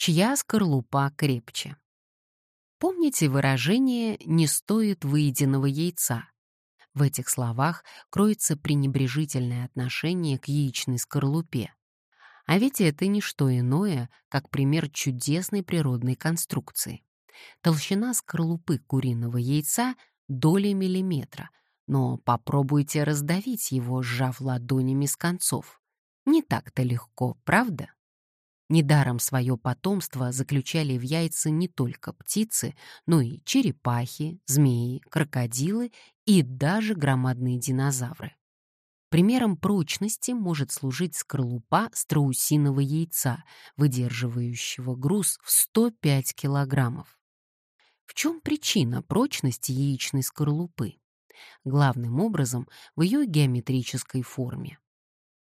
чья скорлупа крепче. Помните выражение «не стоит выеденного яйца»? В этих словах кроется пренебрежительное отношение к яичной скорлупе. А ведь это не что иное, как пример чудесной природной конструкции. Толщина скорлупы куриного яйца — доли миллиметра, но попробуйте раздавить его, сжав ладонями с концов. Не так-то легко, правда? Недаром свое потомство заключали в яйца не только птицы, но и черепахи, змеи, крокодилы и даже громадные динозавры. Примером прочности может служить скорлупа страусиного яйца, выдерживающего груз в 105 килограммов. В чем причина прочности яичной скорлупы? Главным образом в ее геометрической форме.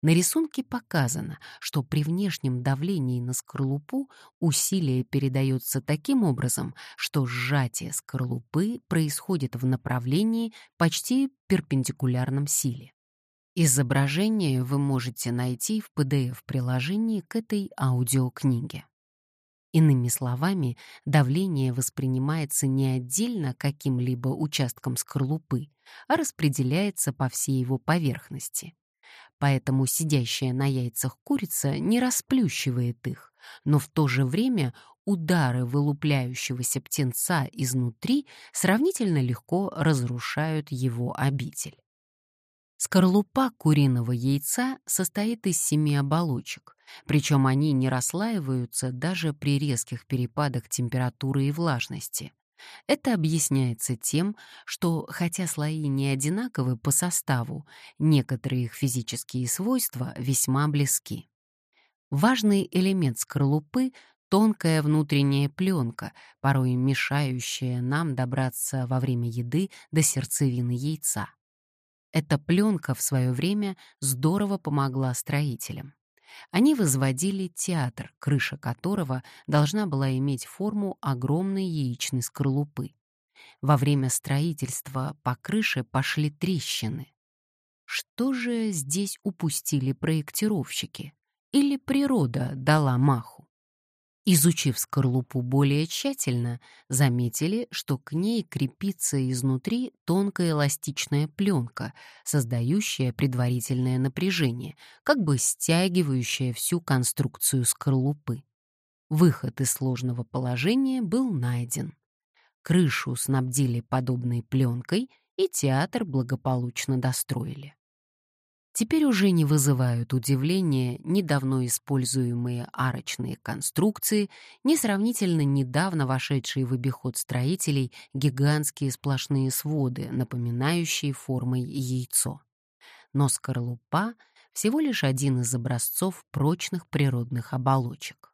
На рисунке показано, что при внешнем давлении на скорлупу усилие передается таким образом, что сжатие скорлупы происходит в направлении почти перпендикулярном силе. Изображение вы можете найти в PDF-приложении к этой аудиокниге. Иными словами, давление воспринимается не отдельно каким-либо участком скорлупы, а распределяется по всей его поверхности поэтому сидящая на яйцах курица не расплющивает их, но в то же время удары вылупляющегося птенца изнутри сравнительно легко разрушают его обитель. Скорлупа куриного яйца состоит из семи оболочек, причем они не расслаиваются даже при резких перепадах температуры и влажности. Это объясняется тем, что, хотя слои не одинаковы по составу, некоторые их физические свойства весьма близки. Важный элемент скорлупы — тонкая внутренняя пленка, порой мешающая нам добраться во время еды до сердцевины яйца. Эта пленка в свое время здорово помогла строителям. Они возводили театр, крыша которого должна была иметь форму огромной яичной скорлупы. Во время строительства по крыше пошли трещины. Что же здесь упустили проектировщики? Или природа дала маху? Изучив скорлупу более тщательно, заметили, что к ней крепится изнутри тонкая эластичная пленка, создающая предварительное напряжение, как бы стягивающая всю конструкцию скорлупы. Выход из сложного положения был найден. Крышу снабдили подобной пленкой, и театр благополучно достроили. Теперь уже не вызывают удивления недавно используемые арочные конструкции, несравнительно недавно вошедшие в обиход строителей гигантские сплошные своды, напоминающие формой яйцо. Но скорлупа — всего лишь один из образцов прочных природных оболочек.